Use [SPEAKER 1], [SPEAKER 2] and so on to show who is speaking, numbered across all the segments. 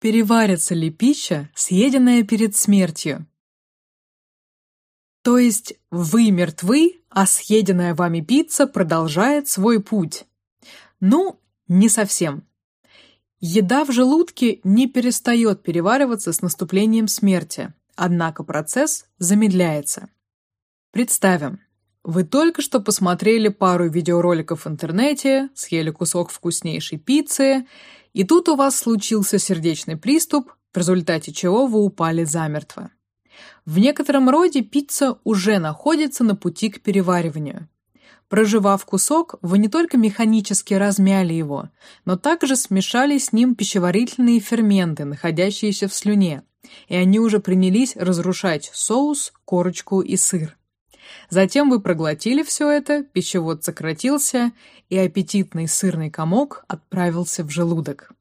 [SPEAKER 1] Переварится ли пища, съеденная перед смертью? То есть вы мертвы, а съеденная вами пицца продолжает свой путь. Ну, не совсем. Еда в желудке не перестает перевариваться с наступлением смерти, однако процесс замедляется. Представим, вы только что посмотрели пару видеороликов в интернете, съели кусок вкуснейшей пиццы, и тут у вас случился сердечный приступ, в результате чего вы упали замертво. В некотором роде пицца уже находится на пути к перевариванию. Проживав кусок, вы не только механически размяли его, но также смешали с ним пищеварительные ферменты, находящиеся в слюне, и они уже принялись разрушать соус, корочку и сыр. Затем вы проглотили все это, пищевод сократился, и аппетитный сырный комок отправился в желудок.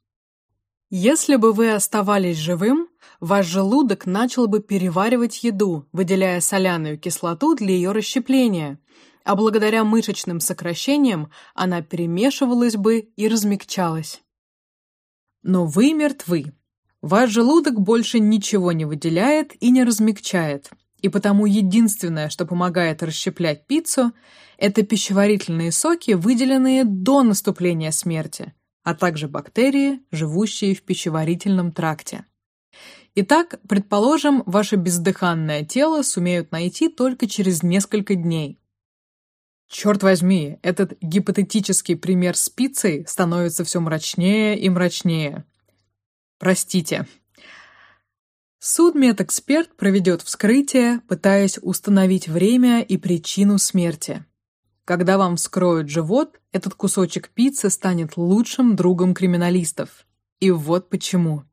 [SPEAKER 1] Если бы вы оставались живым, ваш желудок начал бы переваривать еду, выделяя соляную кислоту для ее расщепления, а благодаря мышечным сокращениям она перемешивалась бы и размягчалась. Но вы мертвы. Ваш желудок больше ничего не выделяет и не размягчает, и потому единственное, что помогает расщеплять пиццу, это пищеварительные соки, выделенные до наступления смерти, а также бактерии, живущие в пищеварительном тракте. Итак, предположим, ваше бездыханное тело сумеют найти только через несколько дней. Черт возьми, этот гипотетический пример с пиццей становится все мрачнее и мрачнее. Простите, Судмедэксперт проведет вскрытие, пытаясь установить время и причину смерти. Когда вам вскроют живот, этот кусочек пиццы станет лучшим другом криминалистов. И вот почему.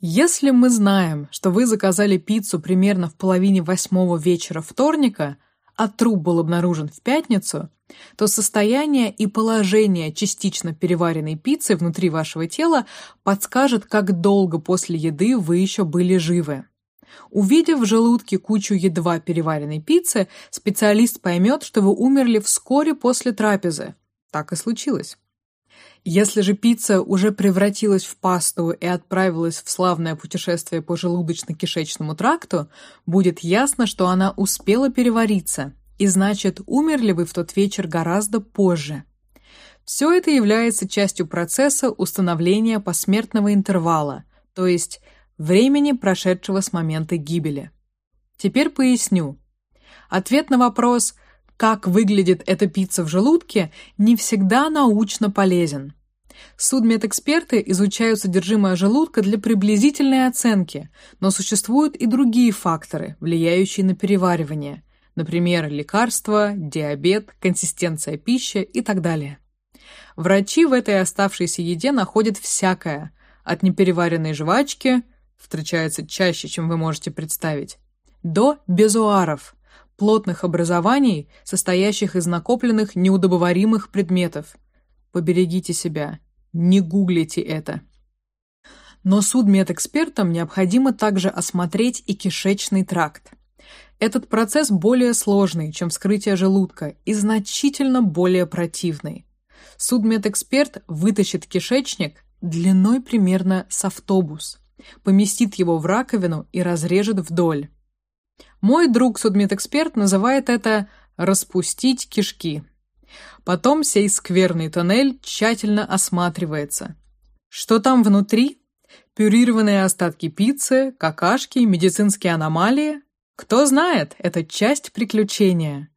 [SPEAKER 1] Если мы знаем, что вы заказали пиццу примерно в половине восьмого вечера вторника, а труп был обнаружен в пятницу, то состояние и положение частично переваренной пиццы внутри вашего тела подскажет, как долго после еды вы еще были живы. Увидев в желудке кучу едва переваренной пиццы, специалист поймет, что вы умерли вскоре после трапезы. Так и случилось. Если же пицца уже превратилась в пасту и отправилась в славное путешествие по желудочно-кишечному тракту, будет ясно, что она успела перевариться, и значит, умерли вы в тот вечер гораздо позже. Все это является частью процесса установления посмертного интервала, то есть времени, прошедшего с момента гибели. Теперь поясню. Ответ на вопрос как выглядит эта пицца в желудке, не всегда научно полезен. Судмедэксперты изучают содержимое желудка для приблизительной оценки, но существуют и другие факторы, влияющие на переваривание, например, лекарства, диабет, консистенция пищи и так далее. Врачи в этой оставшейся еде находят всякое, от непереваренной жвачки, встречается чаще, чем вы можете представить, до безуаров, плотных образований, состоящих из накопленных неудобоваримых предметов. Поберегите себя, не гуглите это. Но судмедэкспертам необходимо также осмотреть и кишечный тракт. Этот процесс более сложный, чем вскрытие желудка, и значительно более противный. Судмедэксперт вытащит кишечник длиной примерно с автобус, поместит его в раковину и разрежет вдоль. Мой друг судмедэксперт называет это распустить кишки. Потом сей скверный тоннель тщательно осматривается. Что там внутри? Пюрированные остатки пиццы, какашки, медицинские аномалии? Кто знает, это часть приключения.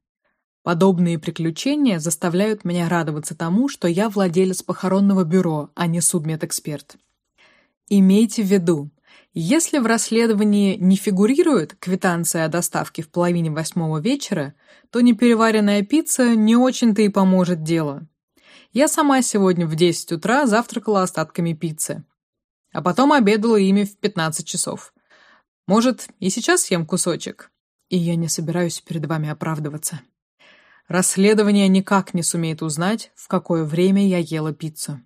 [SPEAKER 1] Подобные приключения заставляют меня радоваться тому, что я владелец похоронного бюро, а не судмедэксперт. Имейте в виду, если в расследовании не фигурирует квитанция о доставке в половине восьмого вечера, то непереваренная пицца не очень-то и поможет делу. Я сама сегодня в 10 утра завтракала остатками пиццы, а потом обедала ими в 15 часов. Может, и сейчас съем кусочек. И я не собираюсь перед вами оправдываться. Расследование никак не сумеет узнать, в какое время я ела пиццу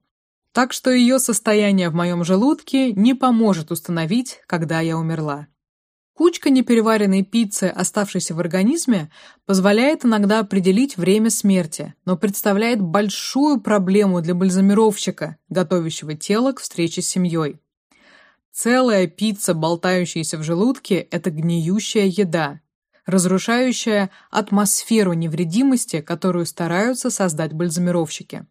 [SPEAKER 1] так что ее состояние в моем желудке не поможет установить, когда я умерла. Кучка непереваренной пиццы, оставшейся в организме, позволяет иногда определить время смерти, но представляет большую проблему для бальзамировщика, готовящего тело к встрече с семьей. Целая пицца, болтающаяся в желудке, это гниющая еда, разрушающая атмосферу невредимости, которую стараются создать бальзамировщики.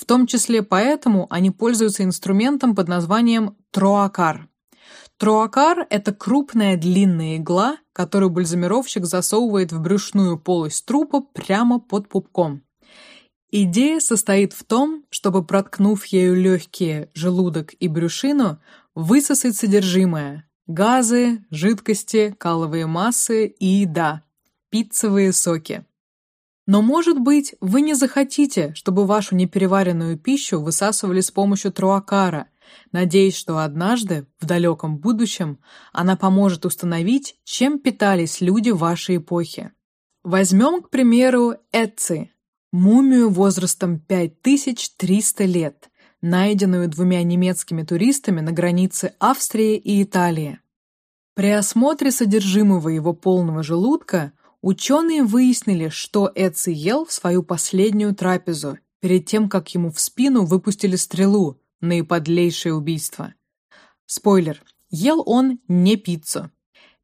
[SPEAKER 1] В том числе поэтому они пользуются инструментом под названием троакар. Троакар – это крупная длинная игла, которую бальзамировщик засовывает в брюшную полость трупа прямо под пупком. Идея состоит в том, чтобы, проткнув ею легкие, желудок и брюшину, высосать содержимое – газы, жидкости, каловые массы и еда – пиццевые соки. Но, может быть, вы не захотите, чтобы вашу непереваренную пищу высасывали с помощью труакара, надеясь, что однажды, в далеком будущем, она поможет установить, чем питались люди вашей эпохи. Возьмем, к примеру, Эци, мумию возрастом 5300 лет, найденную двумя немецкими туристами на границе Австрии и Италии. При осмотре содержимого его полного желудка ученые выяснили, что Эци ел в свою последнюю трапезу, перед тем, как ему в спину выпустили стрелу, наиподлейшее убийство. Спойлер, ел он не пиццу.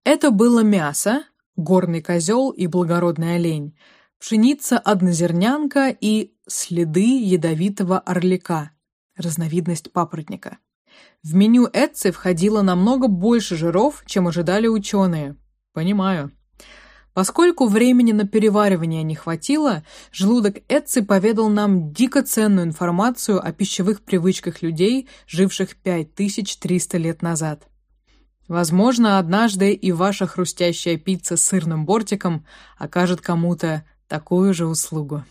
[SPEAKER 1] Это было мясо, горный козел и благородный олень, пшеница-однозернянка и следы ядовитого орлика, разновидность папоротника. В меню Эцци входило намного больше жиров, чем ожидали ученые. Понимаю. Поскольку времени на переваривание не хватило, желудок Эцци поведал нам дико ценную информацию о пищевых привычках людей, живших 5300 лет назад. Возможно, однажды и ваша хрустящая пицца с сырным бортиком окажет кому-то такую же услугу.